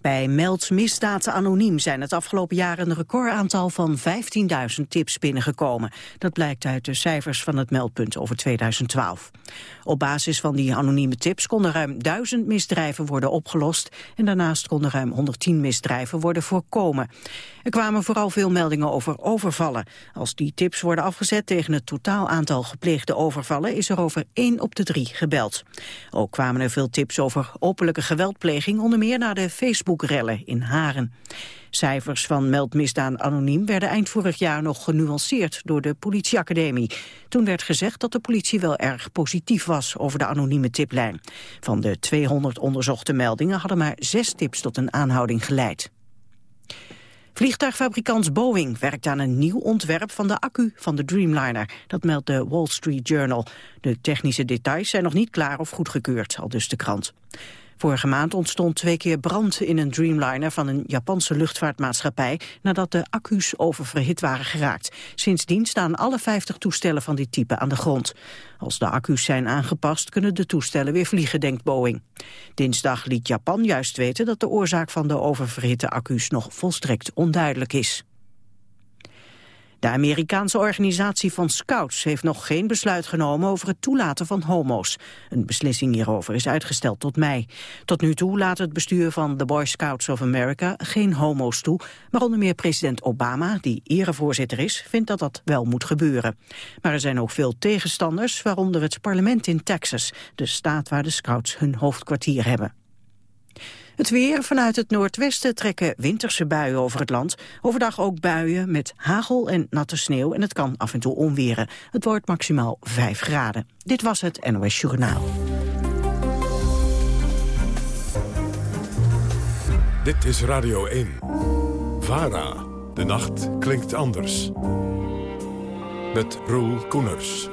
Bij Meld Misdaad Anoniem zijn het afgelopen jaar een recordaantal van 15.000 tips binnengekomen. Dat blijkt uit de cijfers van het meldpunt over 2012. Op basis van die anonieme tips konden ruim 1000 misdrijven worden opgelost en daarnaast konden ruim 110 misdrijven worden voorkomen. Er kwamen vooral veel meldingen over overvallen. Als die tips worden afgezet tegen het totaal aantal gepleegde overvallen is er over 1 op de 3 gebeld. Ook kwamen er veel tips over openlijke geweldpleging, onder meer naar de Facebook-rellen in Haren. Cijfers van Meldmisdaan Anoniem werden eind vorig jaar nog genuanceerd door de politieacademie. Toen werd gezegd dat de politie wel erg positief was over de anonieme tiplijn. Van de 200 onderzochte meldingen hadden maar zes tips tot een aanhouding geleid. Vliegtuigfabrikant Boeing werkt aan een nieuw ontwerp van de accu van de Dreamliner. Dat meldt de Wall Street Journal. De technische details zijn nog niet klaar of goedgekeurd, al dus de krant. Vorige maand ontstond twee keer brand in een Dreamliner van een Japanse luchtvaartmaatschappij nadat de accu's oververhit waren geraakt. Sindsdien staan alle 50 toestellen van dit type aan de grond. Als de accu's zijn aangepast kunnen de toestellen weer vliegen, denkt Boeing. Dinsdag liet Japan juist weten dat de oorzaak van de oververhitte accu's nog volstrekt onduidelijk is. De Amerikaanse organisatie van scouts heeft nog geen besluit genomen over het toelaten van homo's. Een beslissing hierover is uitgesteld tot mei. Tot nu toe laat het bestuur van de Boy Scouts of America geen homo's toe. Maar onder meer president Obama, die erevoorzitter is, vindt dat dat wel moet gebeuren. Maar er zijn ook veel tegenstanders, waaronder het parlement in Texas, de staat waar de scouts hun hoofdkwartier hebben. Het weer vanuit het noordwesten trekken winterse buien over het land. Overdag ook buien met hagel en natte sneeuw en het kan af en toe onweren. Het wordt maximaal 5 graden. Dit was het NOS Journaal. Dit is Radio 1. VARA. De nacht klinkt anders. Met Roel Koeners.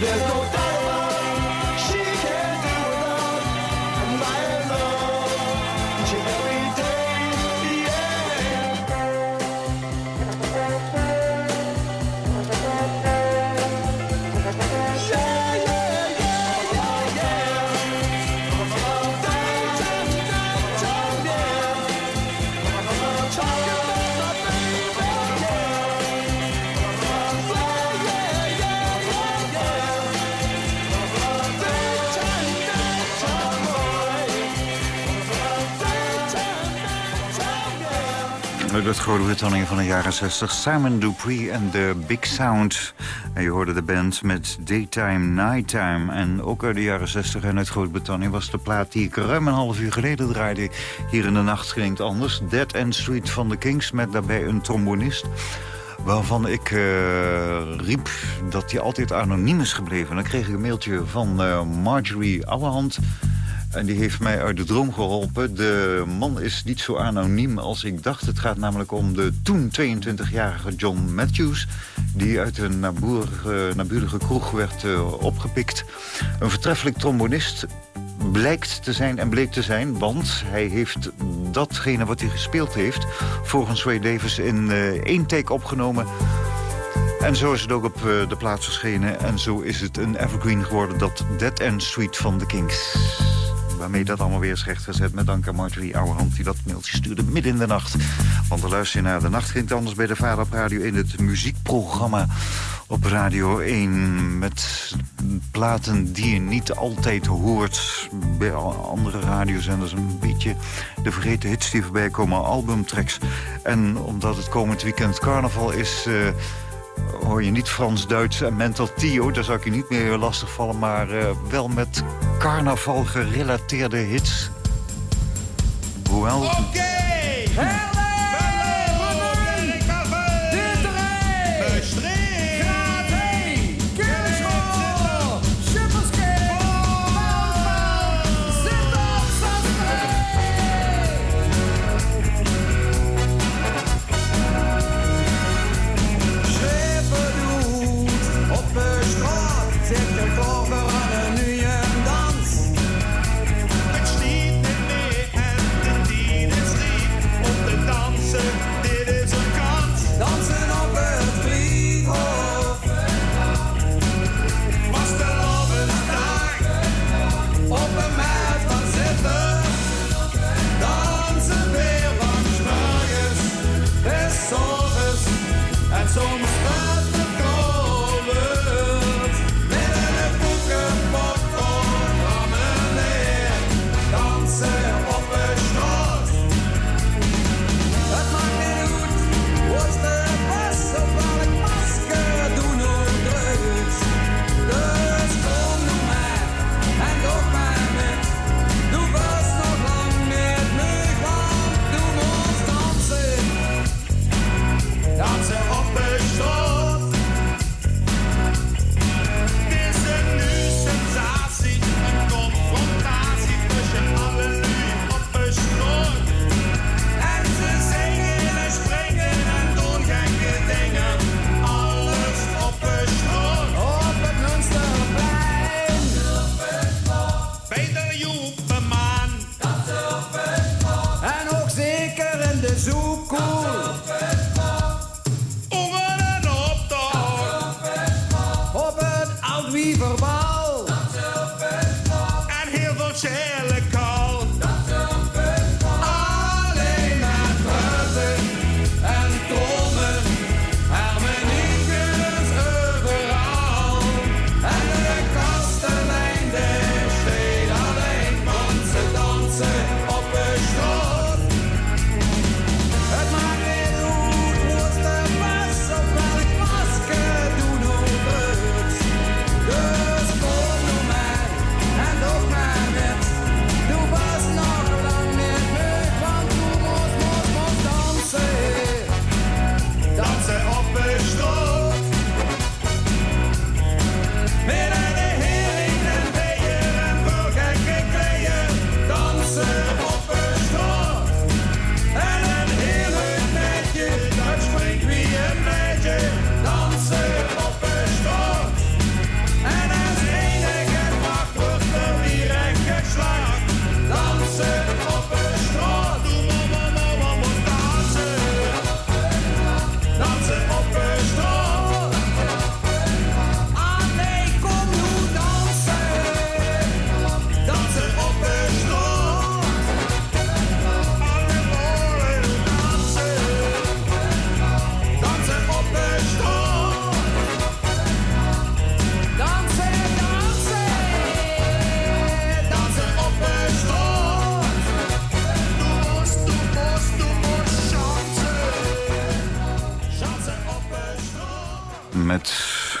There's no. Uit Groot-Brittannië van de jaren 60. Simon Dupree en The Big Sound. En je hoorde de band met Daytime, Nighttime. En ook uit de jaren 60 en uit Groot-Brittannië was de plaat die ik ruim een half uur geleden draaide. Hier in de nacht klinkt anders. Dead End Street van The Kings met daarbij een trombonist waarvan ik uh, riep dat hij altijd anoniem is gebleven. Dan kreeg ik een mailtje van uh, Marjorie Allerhand. En die heeft mij uit de droom geholpen. De man is niet zo anoniem als ik dacht. Het gaat namelijk om de toen 22-jarige John Matthews... die uit een naburige, naburige kroeg werd uh, opgepikt. Een vertreffelijk trombonist blijkt te zijn en bleek te zijn... want hij heeft datgene wat hij gespeeld heeft... volgens Ray Davis in uh, één take opgenomen... En zo is het ook op uh, de plaats verschenen. En zo is het een evergreen geworden, dat Dead End Suite van de Kings. Waarmee dat allemaal weer is rechtgezet. Met dank aan Marjorie Ouwehand die dat mailtje stuurde midden in de nacht. Want dan luister je naar De Nacht ging anders bij de Vader Radio in het muziekprogramma op Radio 1. Met platen die je niet altijd hoort bij andere radiozenders. Een beetje de vergeten hits die voorbij komen, albumtracks. En omdat het komend weekend carnaval is... Uh, hoor je niet Frans, Duits en Mental Tio. Daar zou ik je niet meer lastig vallen. Maar uh, wel met carnaval gerelateerde hits. Hoewel... Oké! Okay.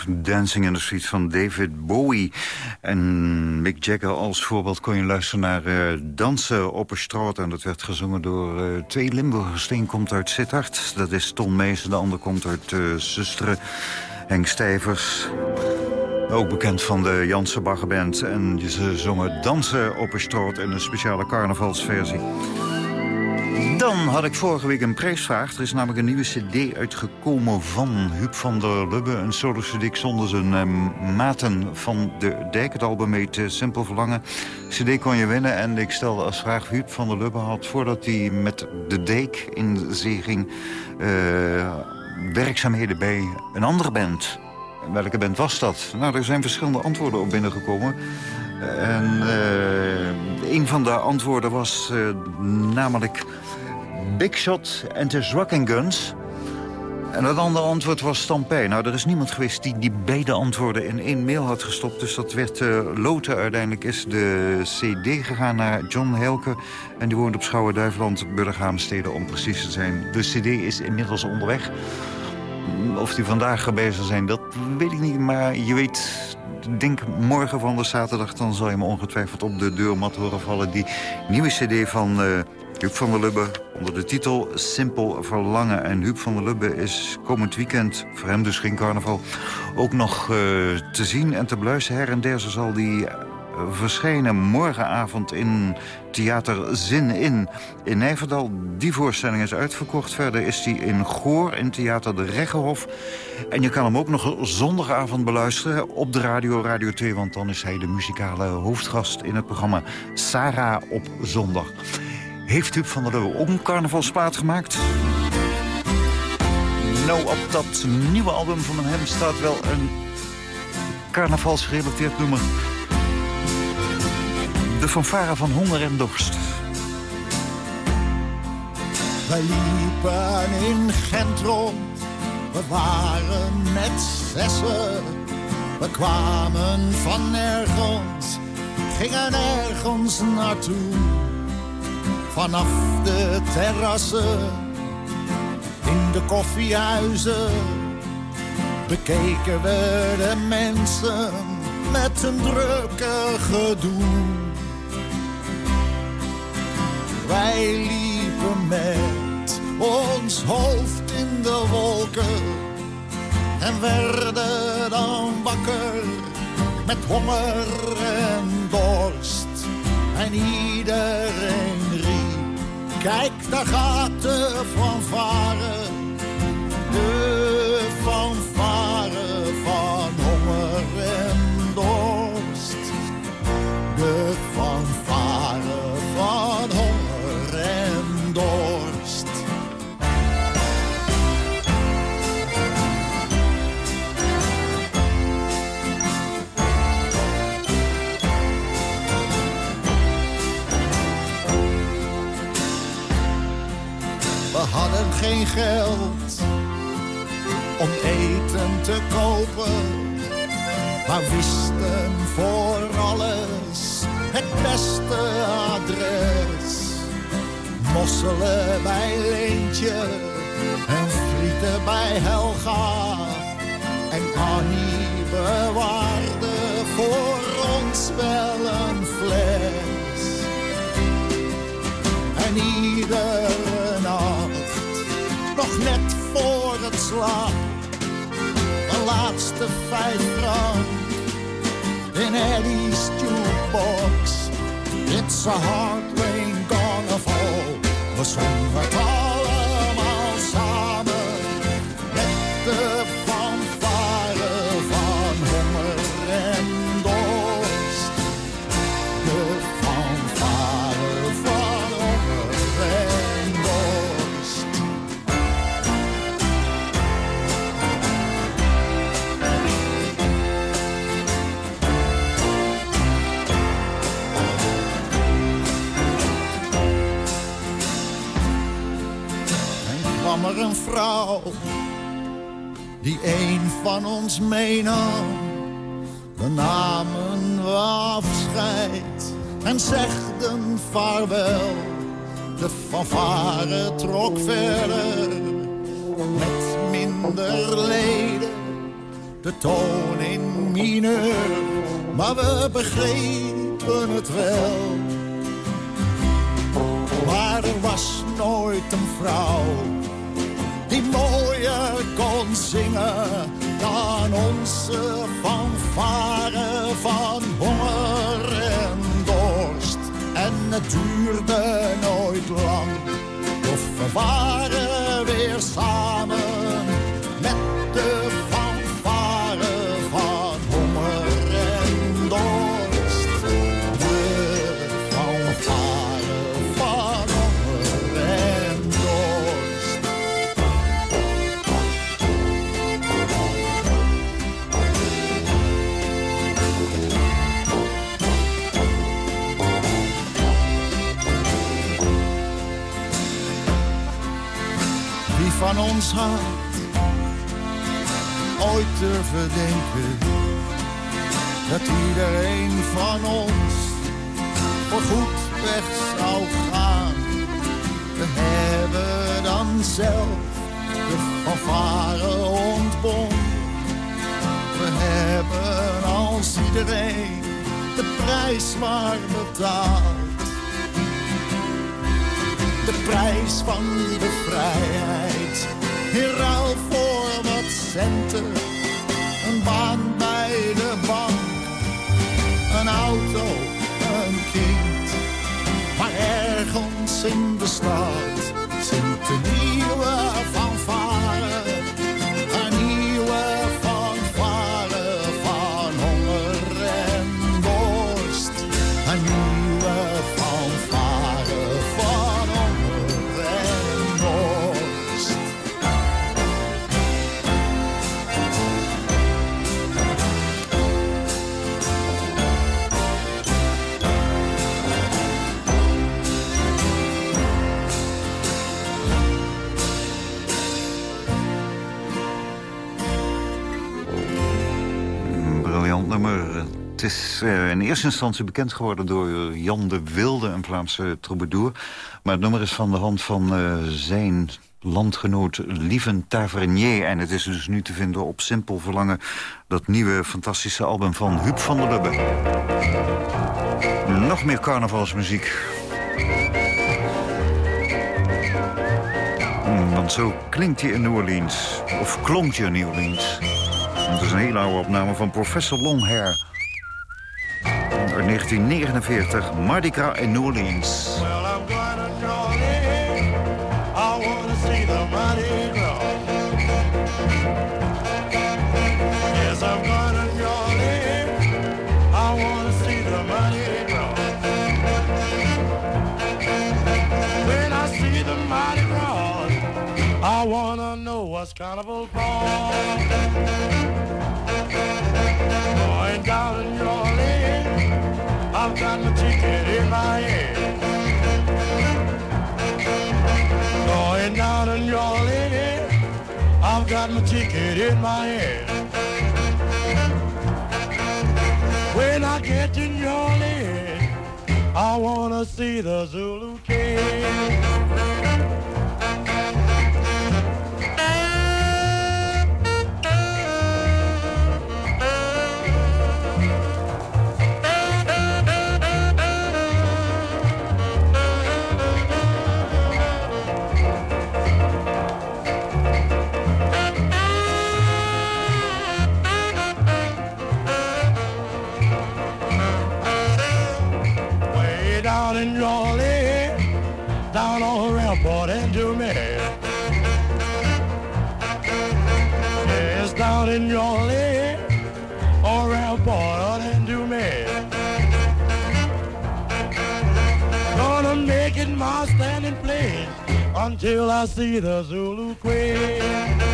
Dancing in the Street van David Bowie. En Mick Jagger als voorbeeld kon je luisteren naar uh, Dansen op een straat. En dat werd gezongen door uh, twee Limburgers. De een komt uit Sittard, dat is Ton Mees. De ander komt uit uh, Henk Stijvers. Ook bekend van de Janse Baggerband. En ze zongen Dansen op een stroot in een speciale carnavalsversie. Dan had ik vorige week een prijsvraag. Er is namelijk een nieuwe cd uitgekomen van Huub van der Lubbe. Een solo-cd zonder zijn uh, maten van de Dijk. Het album heet uh, Simpel Verlangen. cd kon je winnen en ik stelde als vraag... Huub van der Lubbe had voordat hij met de Dijk in zee ging... Uh, werkzaamheden bij een andere band. Welke band was dat? Nou, er zijn verschillende antwoorden op binnengekomen. En een van de antwoorden was namelijk Big Shot and His Rocking Guns. En het andere antwoord was Stampij. Nou, er is niemand geweest die die beide antwoorden in één mail had gestopt. Dus dat werd uh, loten. Uiteindelijk is de CD gegaan naar John Helke. En die woont op Schouwen-Duiveland, Burghaamstede om precies te zijn. De CD is inmiddels onderweg. Of die vandaag bezig zijn, dat weet ik niet. Maar je weet, denk morgen van de zaterdag... dan zal je me ongetwijfeld op de deurmat horen vallen. Die nieuwe cd van uh, Huub van der Lubbe onder de titel Simpel Verlangen. En Huub van der Lubbe is komend weekend, voor hem dus geen carnaval... ook nog uh, te zien en te beluisteren. Her en der zal die verschijnen morgenavond in Theater Zin In in Nijverdal. Die voorstelling is uitverkocht. Verder is hij in Goor in Theater de Reggenhof. En je kan hem ook nog zondagavond beluisteren op de radio, Radio 2... want dan is hij de muzikale hoofdgast in het programma Sarah op zondag. Heeft Huub van der Leeuwen ook een carnavalsplaat gemaakt? Nou, op dat nieuwe album van hem staat wel een carnavalsgerelateerd nummer... De fanfare van honger en dorst. Wij liepen in Gent rond, we waren met zessen. We kwamen van nergens, gingen ergens naartoe. Vanaf de terrassen, in de koffiehuizen, bekeken we de mensen met een drukke gedoe. Wij liepen met ons hoofd in de wolken en werden dan wakker met honger en dorst. En iedereen kijk daar gaat de fanfare, de fanfare geld om eten te kopen, maar wisten voor alles het beste adres. Mosselen bij Leentje en frieten bij Helga. En Annie bewaarde voor ons wel een fles. En nog net voor het slaap, de laatste vijf frank in Eddie's jukebox. It's a hard rain gonna fall. We zongen het die een van ons meenam. We namen afscheid en zegden vaarwel. De fanfare trok verder met minder leden. De toon in mineur, maar we begrepen het wel. Maar er was nooit een vrouw die mooier kon zingen. Dan onze fanfare van honger en dorst. En het duurde nooit lang, of we waren weer samen ooit durven denken dat iedereen van ons voorgoed weg zou gaan? We hebben dan zelf de fanfare ontbonden. We hebben als iedereen de prijs maar betaald. De prijs van de vrijheid. In ruil voor wat centen. Een baan bij de bank. Een auto, een kind. Maar ergens in de stad zingt briljant nummer. Het is eh, in eerste instantie bekend geworden door Jan de Wilde, een Vlaamse troubadour. Maar het nummer is van de hand van eh, zijn landgenoot Lieven Tavernier. En het is dus nu te vinden op Simpel Verlangen... dat nieuwe fantastische album van Huub van der Lubbe. Nog meer carnavalsmuziek. Hmm, Want zo klinkt hij in New Orleans. Of klonk je in New Orleans. Het is een hele oude opname van Professor Longhair. Uit 1949, Mardi Gras in New Orleans. What's carnival for. Going down in New Orleans, I've got my ticket in my hand. Going down in New Orleans, I've got my ticket in my hand. When I get to New Orleans, I wanna see the Zulu King. all airport and do me. Yes, down in your lane, all airport and do me. Gonna make it my standing place until I see the Zulu Queen.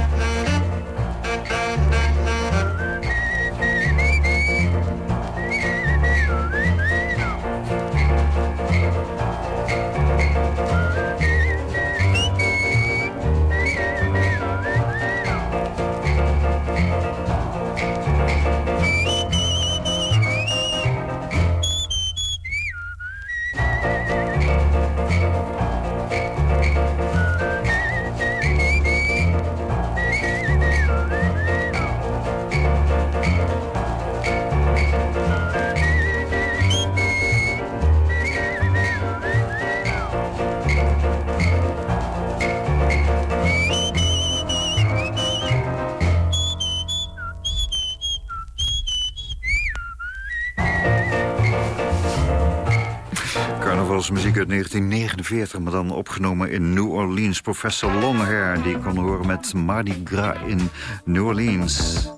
Muziek uit 1949, maar dan opgenomen in New Orleans. Professor Longhair, die kon horen met Mardi Gras in New Orleans.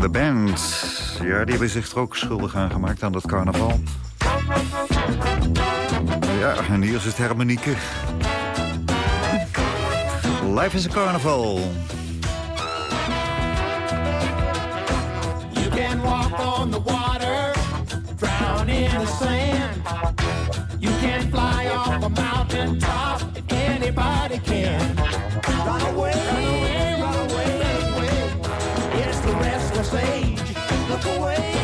De band, ja, die hebben zich er ook schuldig aan gemaakt aan dat carnaval. Ja, en hier is het Hermanieke. Life is a carnival. You can fly off a mountain top, anybody can. Run away, run away, run away, run away. It's the restless age. Look away,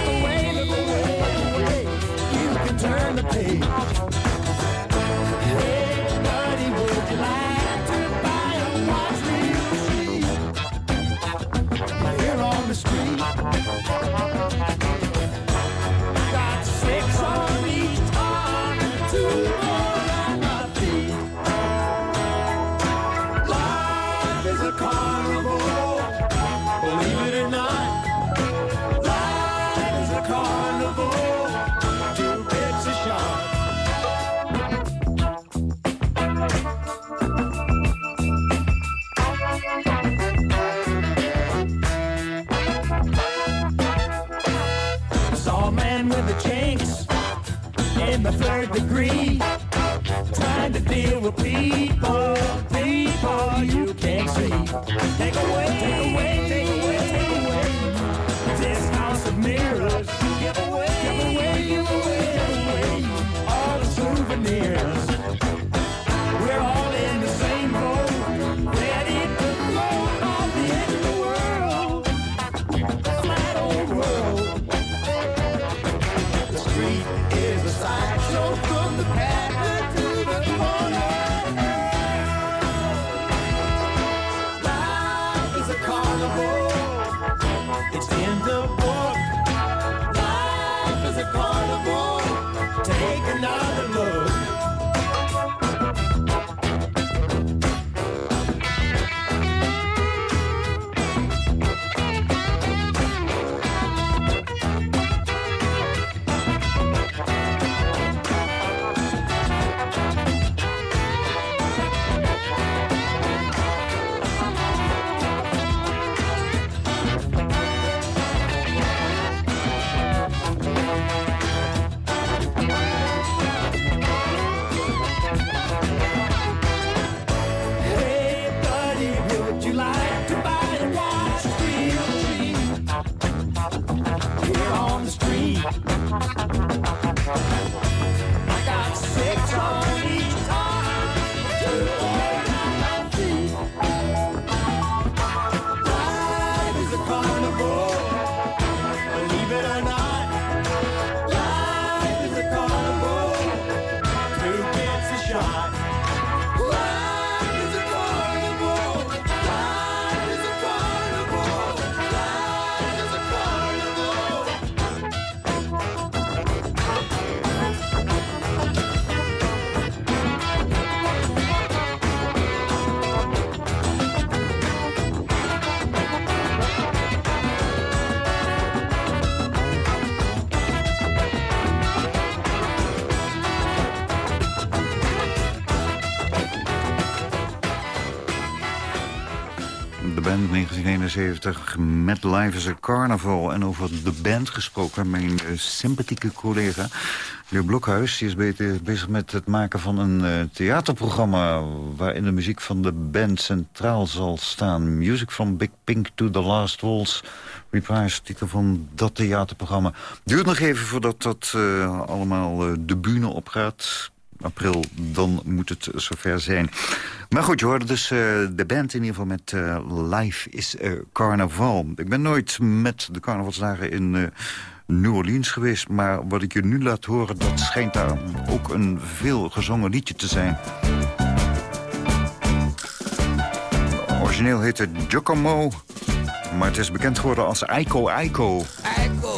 1971 met Live is a Carnival. En over de band gesproken, mijn eh, sympathieke collega... Leo Blokhuis die is bezig met het maken van een eh, theaterprogramma... waarin de muziek van de band centraal zal staan. Music from Big Pink to the Last Waltz. Reprise, titel van dat theaterprogramma. Duurt nog even voordat dat eh, allemaal de bühne opgaat april, dan moet het zover zijn. Maar goed, je dus eh, de band in ieder geval met eh, Live is Carnaval. Ik ben nooit met de carnavalsdagen in eh, New Orleans geweest... maar wat ik je nu laat horen, dat schijnt daar ook een veel gezongen liedje te zijn. Origineel heet het Giacomo, maar het is bekend geworden als Aiko Aiko. Echo,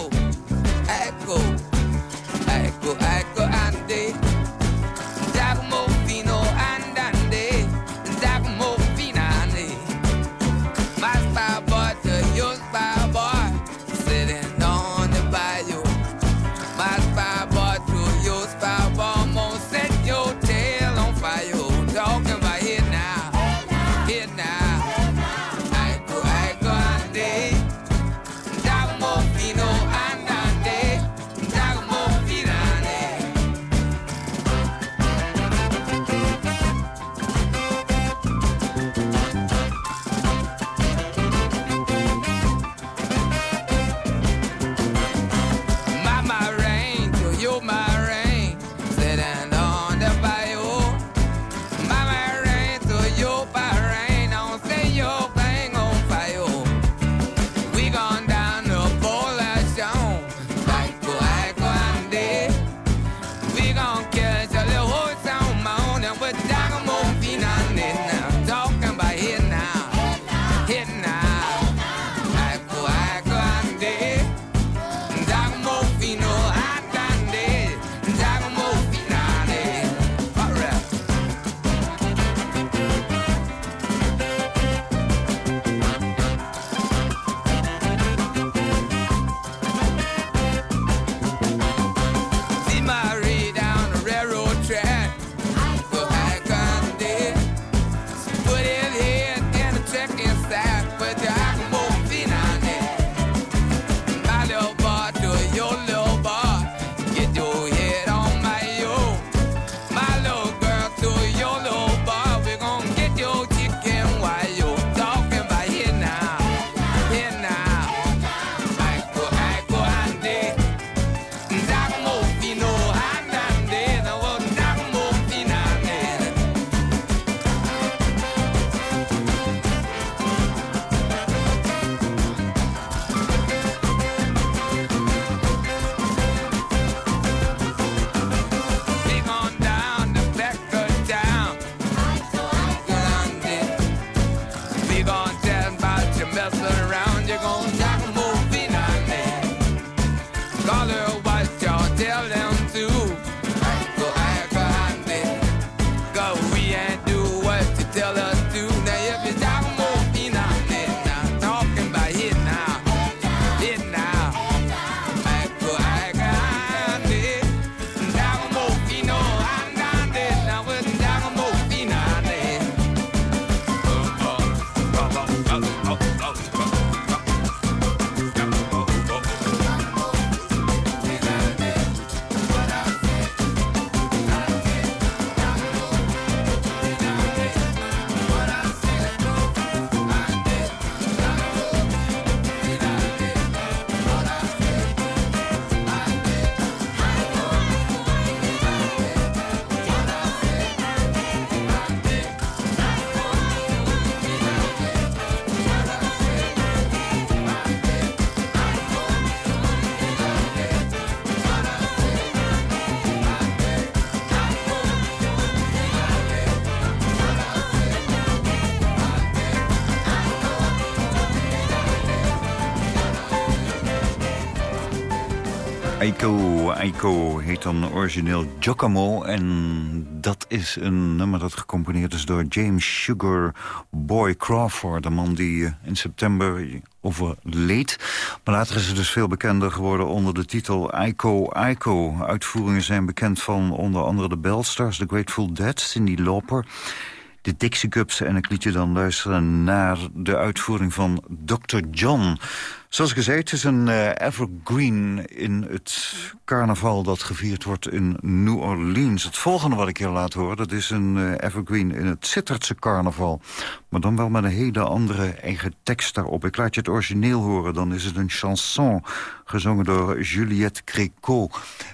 Aiko, Aiko heet dan origineel Giacomo. En dat is een nummer dat gecomponeerd is door James Sugar Boy Crawford. De man die eh, in september overleed. Maar later is het dus veel bekender geworden onder de titel Aiko, Aiko. Uitvoeringen zijn bekend van onder andere de Bellstars, The Grateful Dead, Cindy Lauper de Dixie Cups. En ik liet je dan luisteren naar de uitvoering van Dr. John. Zoals gezegd, het is een uh, evergreen in het carnaval dat gevierd wordt in New Orleans. Het volgende wat ik je laat horen, dat is een uh, evergreen in het Sittardse carnaval. Maar dan wel met een hele andere eigen tekst daarop. Ik laat je het origineel horen, dan is het een chanson gezongen door Juliette Créco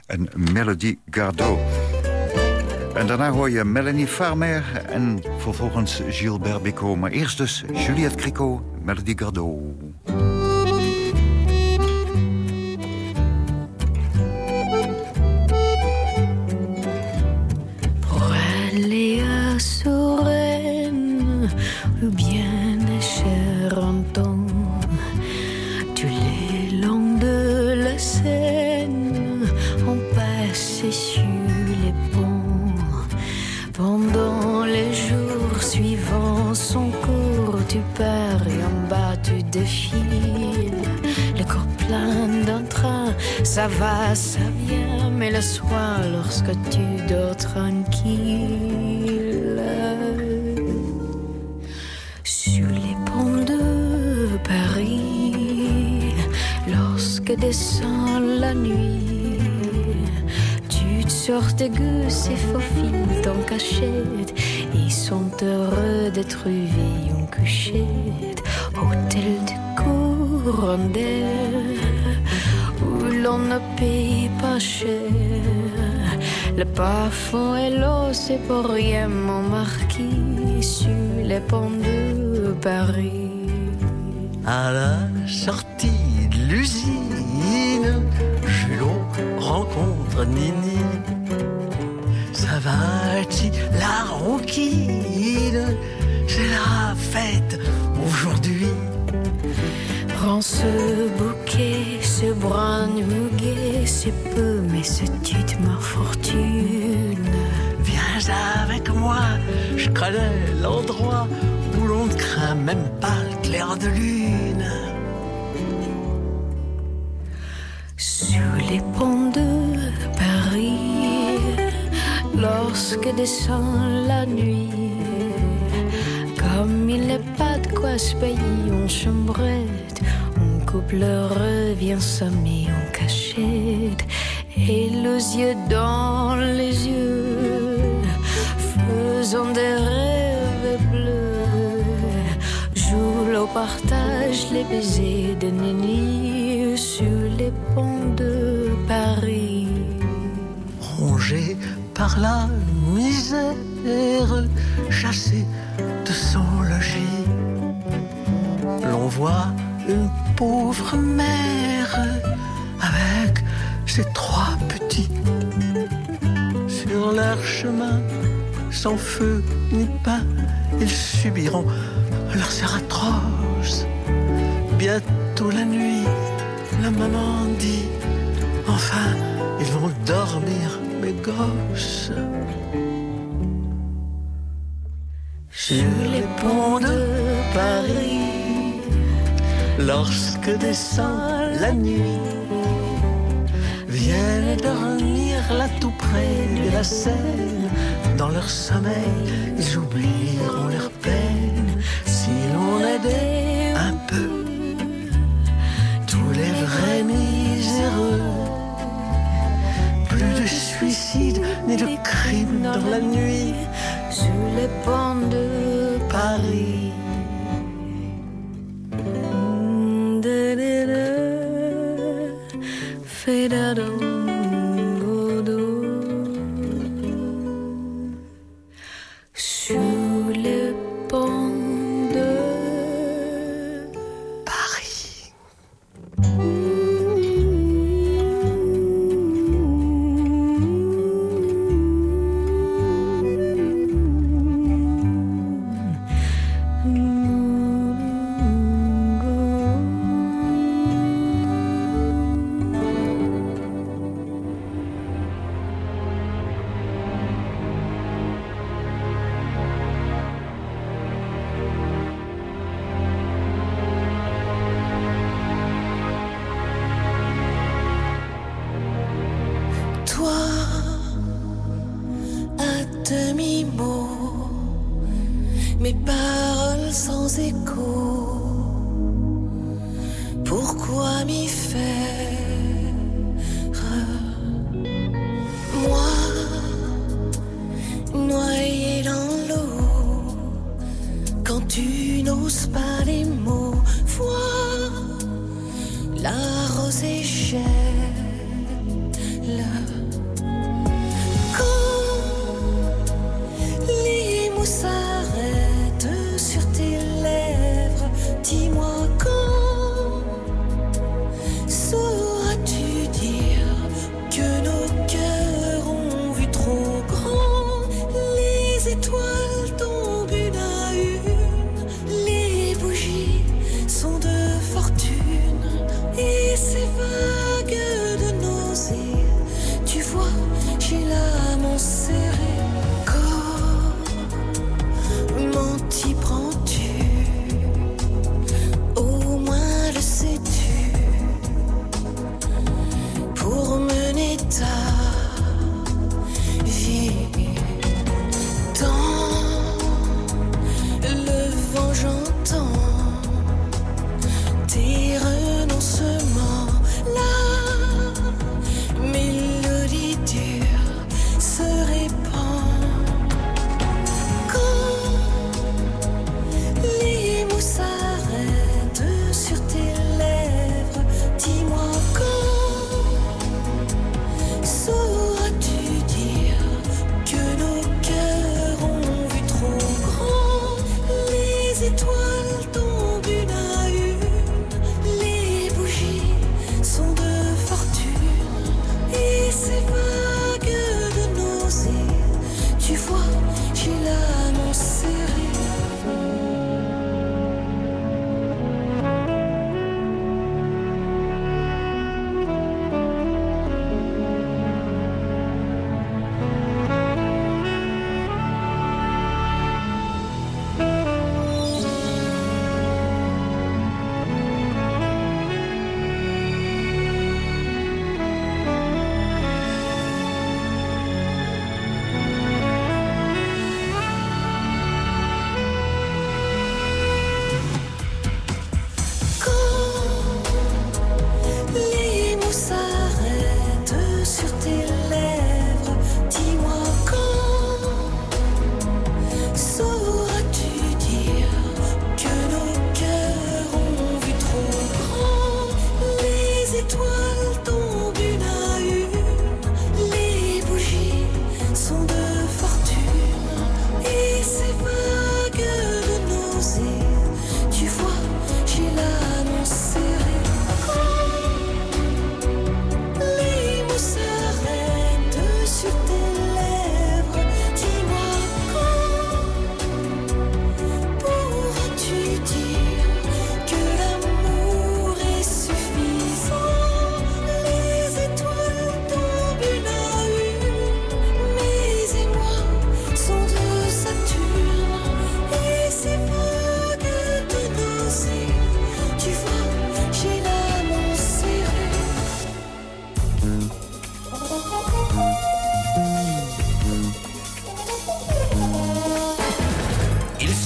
en Melody Gardot. En daarna hoor je Melanie Farmer en vervolgens Gilbert Bécaud. Maar eerst dus Juliette Cricot, Melody Gardot. Tu pars et en bas tu défiles. Le corps plein d'un train, ça va, ça vient, mais le soir, lorsque tu dors tranquille, sur les ponts de Paris, lorsque descend la nuit, tu te sors tes gus et faufiles en cachette. Ils sont heureux d'être en couchette. Hôtel de Courandel, où l'on ne paye pas cher. Le parfum et l'eau, c'est pour rien, mon marquis, sur les ponts de Paris. À la sortie de l'usine, Julot rencontre Nini. Ça va, la ronquine, c'est la fête aujourd'hui. Prends ce bouquet, ce brin muguet, c'est peu, mais c'est toute ma fortune. Viens avec moi, je connais l'endroit où l'on ne craint même pas le clair de lune. Sur les ponts de Paris, lorsque descend la nuit, se payer en chambrette, un couple revient s'aimer en cachette, et les yeux dans les yeux, faisant des rêves bleus, joue au partage les baisers de Nini sur les ponts de Paris. Rongé par la misère, chassé une pauvre mère avec ses trois petits sur leur chemin, sans feu ni pain, ils subiront leur serre atroce. Bientôt la nuit, la maman dit Enfin, ils vont dormir, mes gosses. Sur les ponts de Paris, lorsque descend la nuit, viennent dormir là tout près de la Seine. Dans leur sommeil, ils oublieront leur peine si l'on aidait un peu tous les vrais miséreux. Plus de suicides ni de crimes dans la nuit Sur les ponts de Paris. mes paroles sans écho. Pourquoi m'y faire? Moi, noyé dans l'eau, quand tu n'oses pas.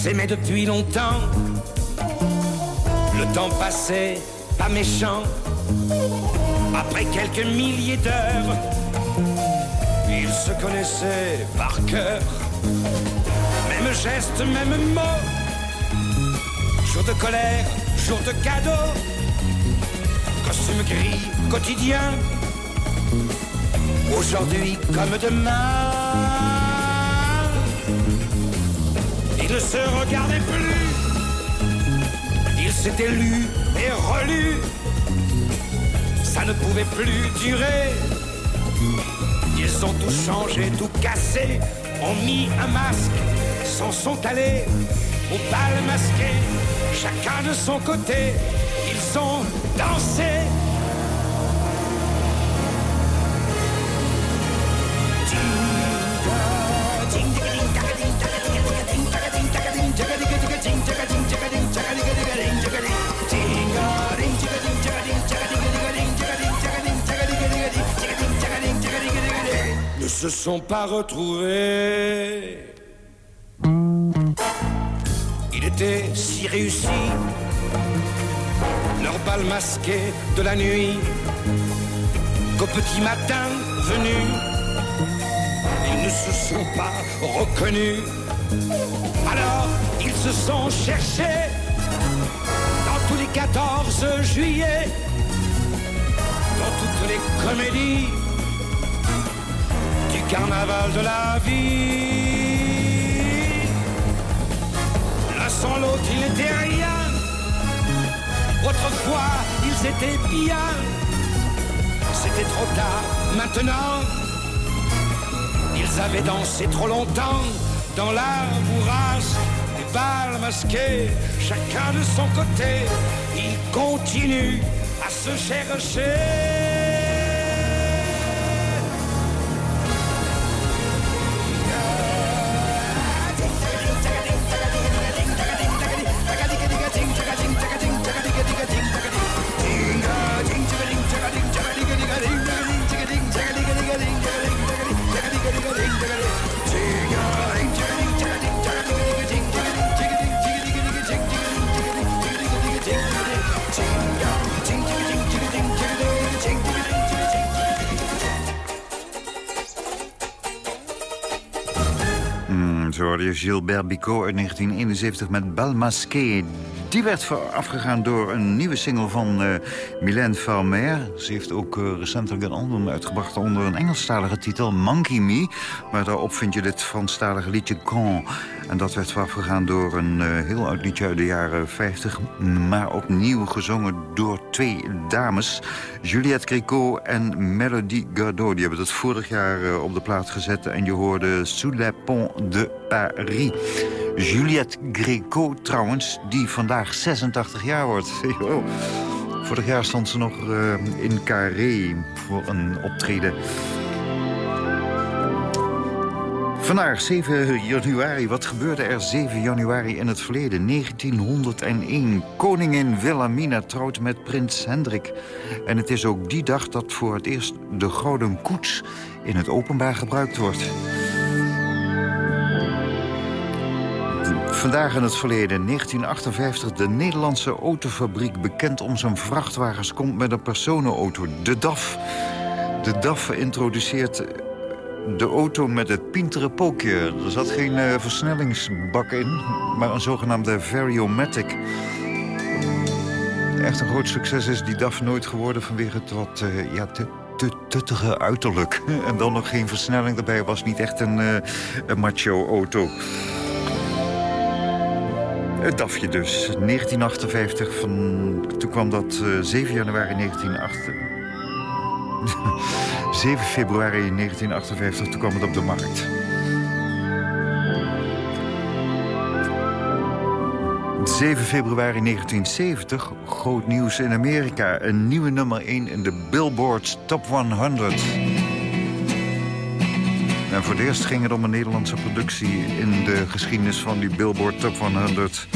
s'aimaient depuis longtemps. Le temps passait, pas méchant. Après quelques milliers d'heures, ils se connaissaient par cœur. Même geste, même mot. Jour de colère, jour de cadeau. Costume gris, quotidien. Aujourd'hui comme demain. Ils ne se regardaient plus. Ils s'étaient lus et relus. Ça ne pouvait plus durer. Ils ont tout changé, tout cassé, ont mis un masque, s'en sont allés au bal masqué, chacun de son côté. Ils ont dansé se sont pas retrouvés. Il était si réussi, leur bal masqué de la nuit, qu'au petit matin venu, ils ne se sont pas reconnus. Alors ils se sont cherchés dans tous les 14 juillet, dans toutes les comédies carnaval de la vie. L'un sans l'autre, il n'était rien. Autrefois, ils étaient bien. C'était trop tard, maintenant. Ils avaient dansé trop longtemps dans la bourrasque des balles masqués, chacun de son côté. Ils continuent à se chercher. Hoorde Gilbert Bicot uit 1971 met Masqué. Die werd voorafgegaan door een nieuwe single van uh, Mylène Farmer. Ze heeft ook uh, recentelijk een album uitgebracht onder een Engelstalige titel, Monkey Me. Maar daarop vind je dit Franstalige liedje Quand. En dat werd voorafgegaan door een uh, heel oud liedje uit de jaren 50. Maar opnieuw gezongen door twee dames. Juliette Gréco en Melody Gardot. Die hebben het vorig jaar op de plaat gezet. En je hoorde Sous les ponts de Paris. Juliette Gréco trouwens, die vandaag 86 jaar wordt. Vorig jaar stond ze nog uh, in Carré voor een optreden. Vandaag 7 januari. Wat gebeurde er 7 januari in het verleden? 1901. Koningin Wilhelmina trouwt met prins Hendrik. En het is ook die dag dat voor het eerst de gouden koets in het openbaar gebruikt wordt. Vandaag in het verleden, 1958, de Nederlandse autofabriek... bekend om zijn vrachtwagens komt met een personenauto, de DAF. De DAF introduceert de auto met het pintere pookje. Er zat geen uh, versnellingsbak in, maar een zogenaamde Variomatic. Echt een groot succes is die DAF nooit geworden vanwege het wat uh, ja, te, tuttige uiterlijk. En dan nog geen versnelling erbij, was niet echt een, een macho-auto. Het DAFje dus, 1958. Van, toen kwam dat uh, 7 januari 1958. 7 februari 1958, toen kwam het op de markt. 7 februari 1970, groot nieuws in Amerika. Een nieuwe nummer 1 in de Billboard Top 100. En voor het eerst ging het om een Nederlandse productie... in de geschiedenis van die Billboard Top 100.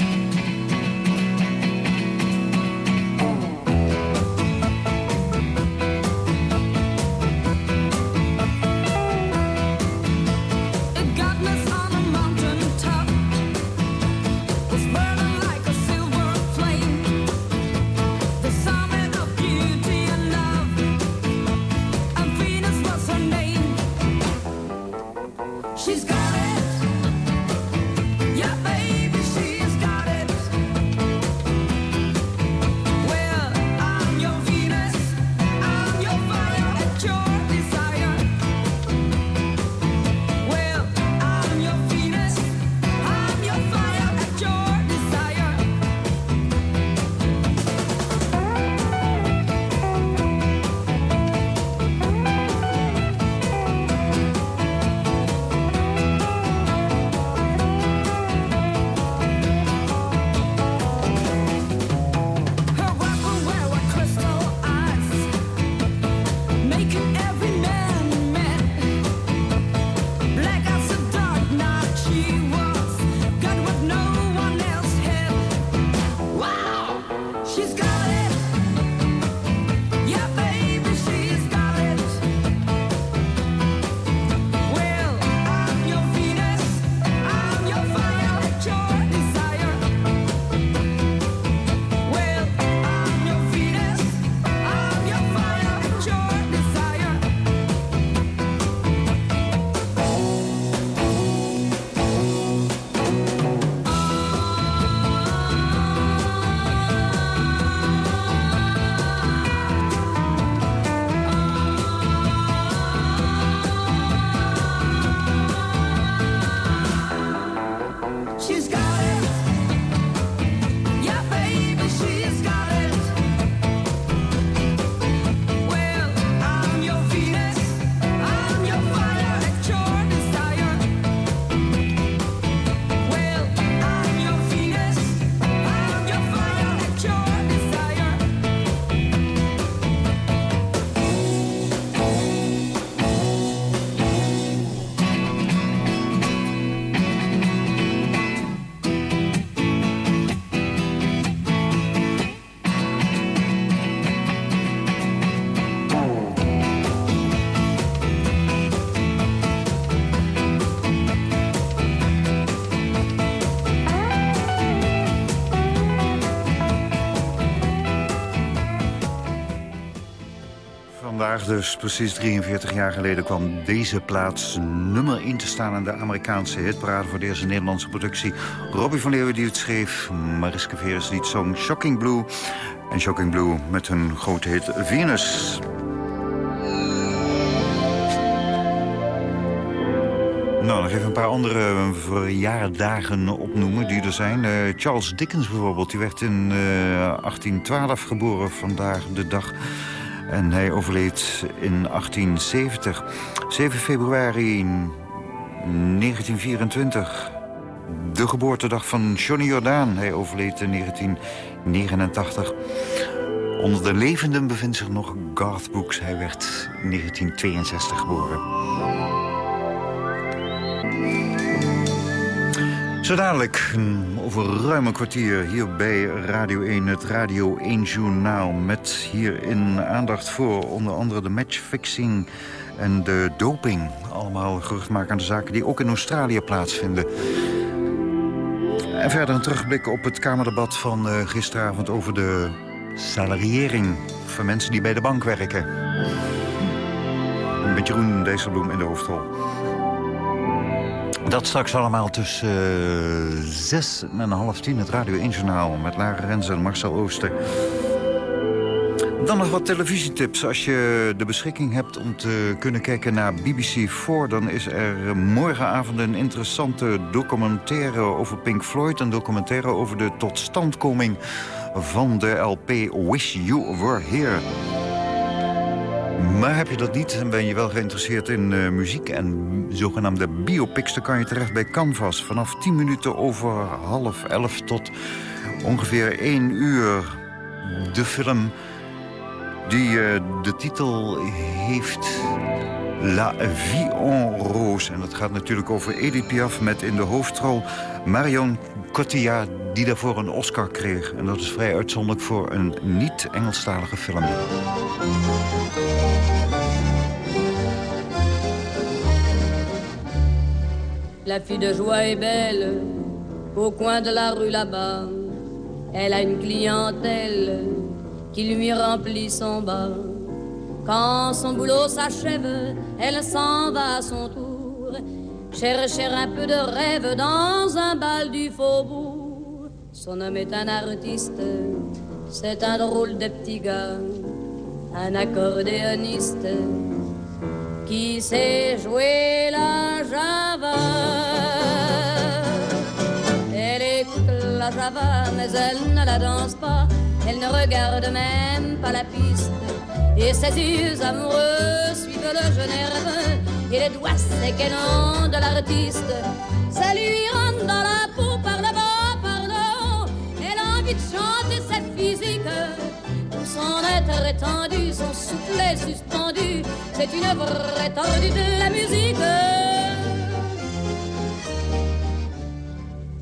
Dus, precies 43 jaar geleden, kwam deze plaats nummer 1 te staan... in de Amerikaanse hitparade voor deze Nederlandse productie. Robbie van Leeuwen die het schreef, Mariska Veres die het Shocking Blue... en Shocking Blue met hun grote hit Venus. Nou, nog even een paar andere verjaardagen opnoemen die er zijn. Uh, Charles Dickens bijvoorbeeld, die werd in uh, 1812 geboren, vandaag de dag... En hij overleed in 1870. 7 februari 1924. De geboortedag van Johnny Jordaan. Hij overleed in 1989. Onder de levenden bevindt zich nog Garth Brooks. Hij werd in 1962 geboren. Zo dadelijk, mm, over ruim een kwartier, hier bij Radio 1, het Radio 1 Journaal... met hierin aandacht voor onder andere de matchfixing en de doping. Allemaal geruchtmakende zaken die ook in Australië plaatsvinden. En verder een terugblik op het Kamerdebat van uh, gisteravond... over de salariering van mensen die bij de bank werken. Met Jeroen Dijsselbloem in de hoofdrol. Dat straks allemaal tussen uh, zes en half tien het Radio 1 Journaal... met Lara Rens en Marcel Ooster. Dan nog wat televisietips. Als je de beschikking hebt om te kunnen kijken naar BBC4... dan is er morgenavond een interessante documentaire over Pink Floyd. Een documentaire over de totstandkoming van de LP Wish You Were Here... Maar heb je dat niet en ben je wel geïnteresseerd in uh, muziek en zogenaamde biopics... dan kan je terecht bij Canvas. Vanaf 10 minuten over half elf tot ongeveer 1 uur. De film die uh, de titel heeft La Vie en Rose. En dat gaat natuurlijk over Edith Piaf met in de hoofdrol Marion Cotillard... die daarvoor een Oscar kreeg. En dat is vrij uitzonderlijk voor een niet-Engelstalige film. La fille de joie est belle, au coin de la rue là-bas. Elle a une clientèle qui lui remplit son bas. Quand son boulot s'achève, elle s'en va à son tour, chercher un peu de rêve dans un bal du faubourg. Son homme est un artiste, c'est un drôle de petit gars, un accordéoniste qui sait jouer la java. Elle écoute la java, mais elle ne la danse pas. Elle ne regarde même pas la piste. Et ses yeux amoureux suivent le jeu nerveux. Et les doigts séquennants de l'artiste. Ça lui rentre dans la peau par De chanter cette physique son être étendu, son soufflet suspendu, c'est une vraie tordue de la musique.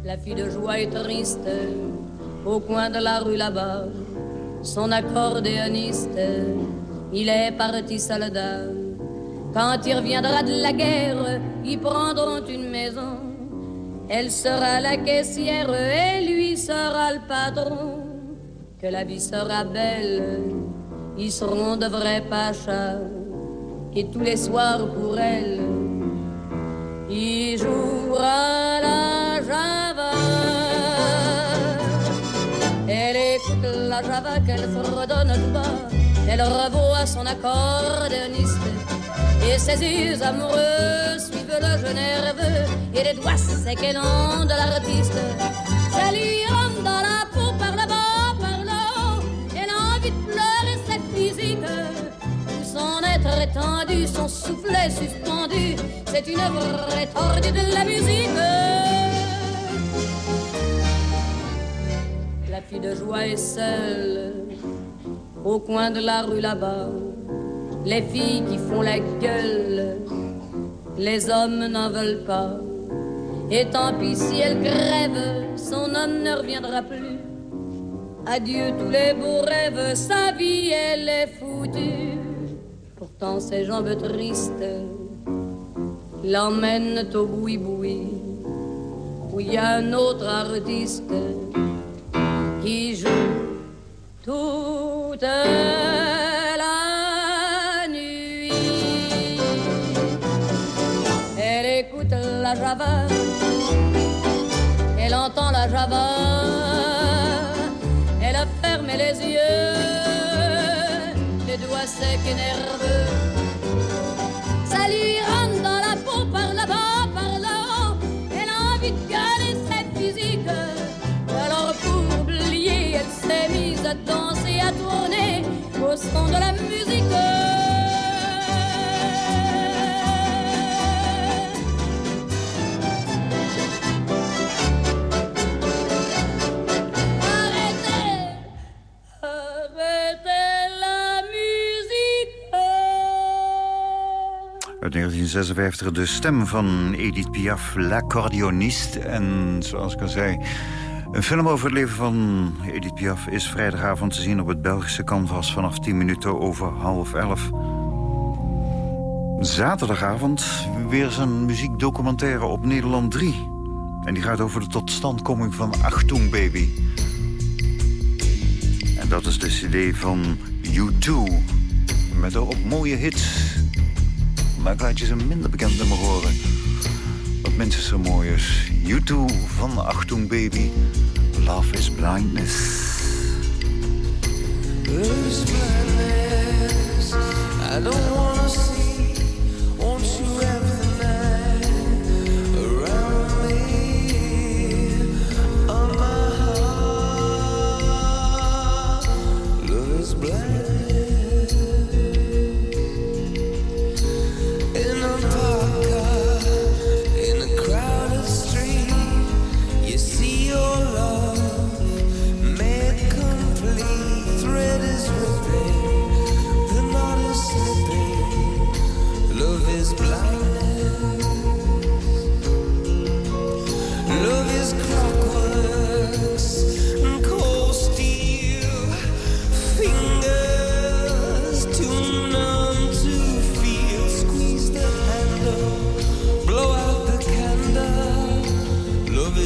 La fille de joie est triste, au coin de la rue là-bas, son accordéoniste, il est parti soldat. Quand il reviendra de la guerre, ils prendront une maison. Elle sera la caissière et lui sera le patron. Que la vie sera belle, ils seront de vrais pachas, et tous les soirs pour elle, il jouera la java. Elle écoute la java qu'elle fredonne tout bas, elle revoit son accordéoniste, et ses yeux amoureux suivent le nerveux, et les doigts séquennants de l'artiste, ça lui rentre dans la peau par là-bas. son être étendu, son soufflet suspendu, c'est une vraie tordue de la musique. La fille de joie est seule, au coin de la rue là-bas. Les filles qui font la gueule, les hommes n'en veulent pas. Et tant pis si elle crève, son homme ne reviendra plus. Adieu tous les beaux rêves, sa vie elle est foutue. Pourtant ses jambes tristes l'emmènent au boui-boui, où il y a un autre artiste qui joue toute Elle a fermé les yeux, les doigts secs et nerveux. Ça lui rentre dans la peau par là-bas, par là-haut. Elle a envie de garder cette physique. Alors pour oublier, elle s'est mise à danser, à tourner au son de la 1956 de stem van Edith Piaf, l'accordioniste. En zoals ik al zei, een film over het leven van Edith Piaf... is vrijdagavond te zien op het Belgische Canvas vanaf 10 minuten over half elf. Zaterdagavond weer een muziekdocumentaire op Nederland 3. En die gaat over de totstandkoming van Achtung Baby. En dat is de cd van U2. Met ook mooie hits. Maar ik laat je een minder bekend nummer horen. Wat minstens zo mooi is. U2 van Achtung Baby. Love is Blindness. I don't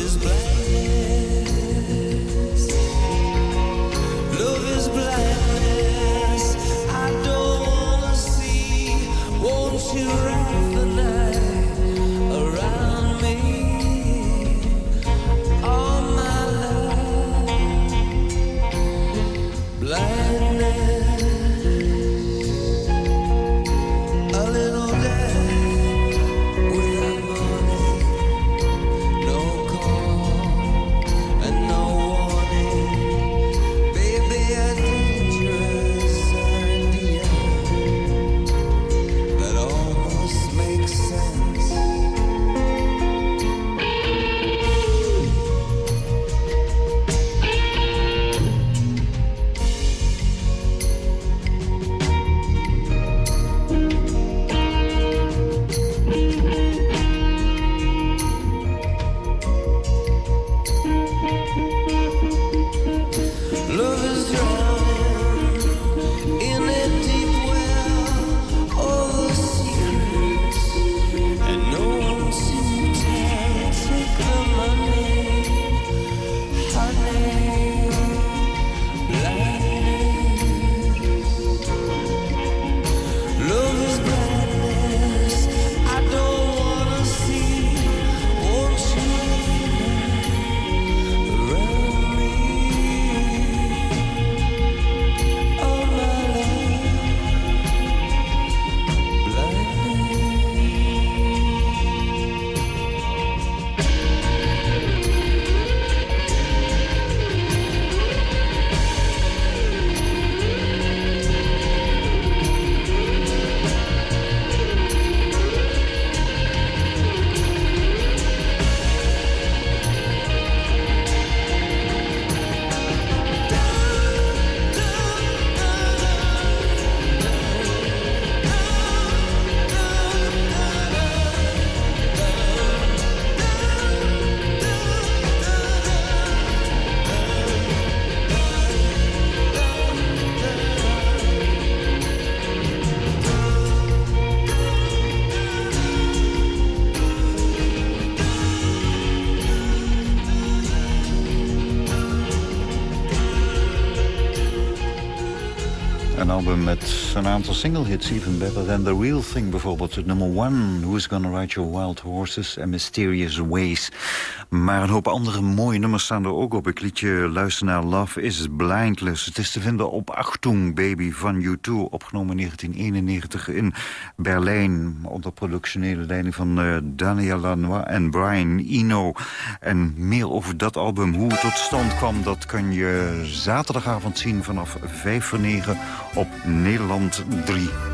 is blindness. Album met een aantal single hits, even better than the real thing bijvoorbeeld. Nummer one, Who's Gonna Ride Your Wild Horses and Mysterious Ways. Maar een hoop andere mooie nummers staan er ook op. Ik liet je luisteren naar Love is Blindless. Het is te vinden op Achtung Baby van U2. Opgenomen in 1991 in Berlijn. Onder productionele leiding van uh, Daniel Lanois en Brian Eno. En meer over dat album, hoe het tot stand kwam... dat kan je zaterdagavond zien vanaf 5 voor 9 op Nederland 3.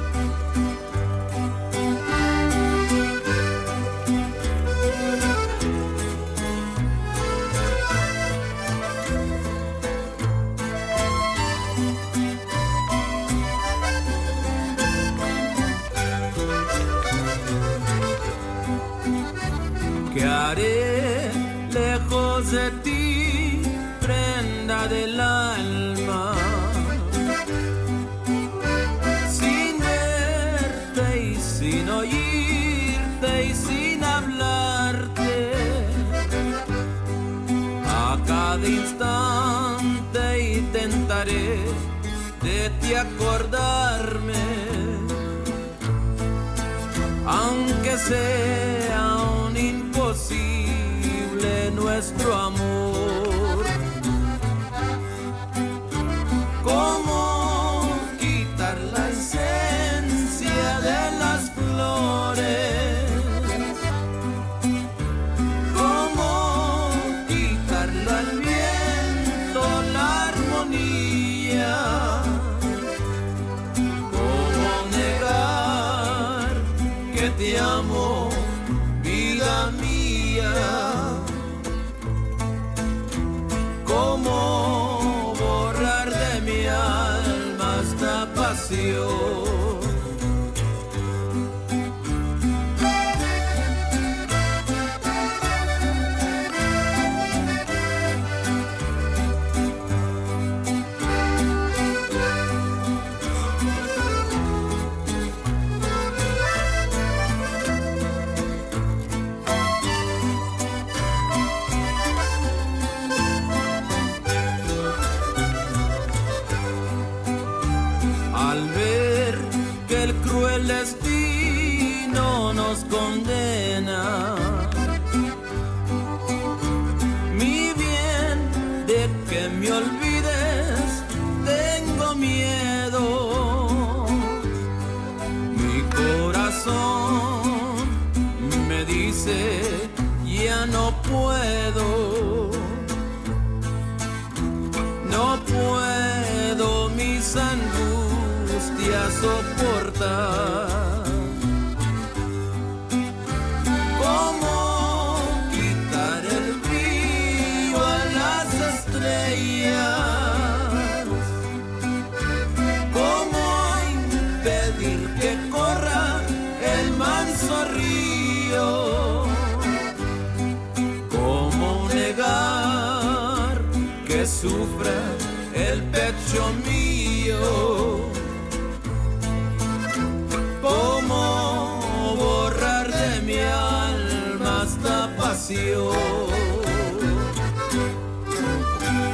Acordarme, aunque sea un imposible nuestro amor. puerta.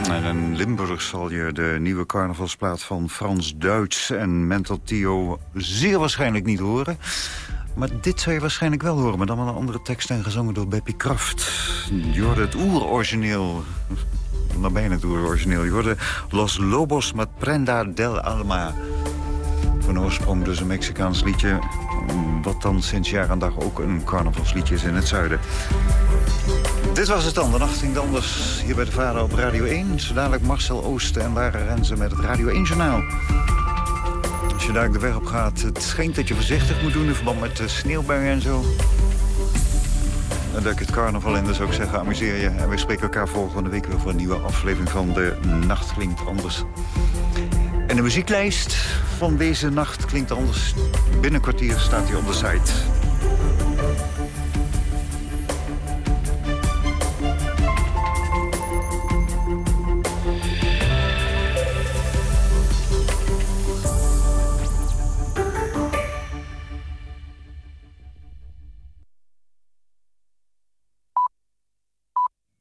En in Limburg zal je de nieuwe carnavalsplaat van Frans Duits en Mental Tio zeer waarschijnlijk niet horen. Maar dit zou je waarschijnlijk wel horen, maar dan met een andere tekst en gezongen door Beppie Kraft. Je hoorde het oerorigineel. Nou, bijna het oerorigineel. Je hoorde Los Lobos met Prenda del Alma. Van oorsprong dus een Mexicaans liedje... wat dan sinds jaar en dag ook een carnavalsliedje is in het zuiden. Dit was het dan, de nacht ging anders hier bij de Vader op Radio 1. Zo dadelijk Marcel Oosten en Lara Renze met het Radio 1-journaal. Als je daar de weg op gaat, het schijnt dat je voorzichtig moet doen... in verband met de sneeuwbuien en zo. En dat ik het carnaval in, dus ik zeggen, amuseer je. En we spreken elkaar volgende week weer voor een nieuwe aflevering van De Nacht Klinkt Anders. En de muzieklijst van deze nacht klinkt anders. Binnen een kwartier staat hij op de site.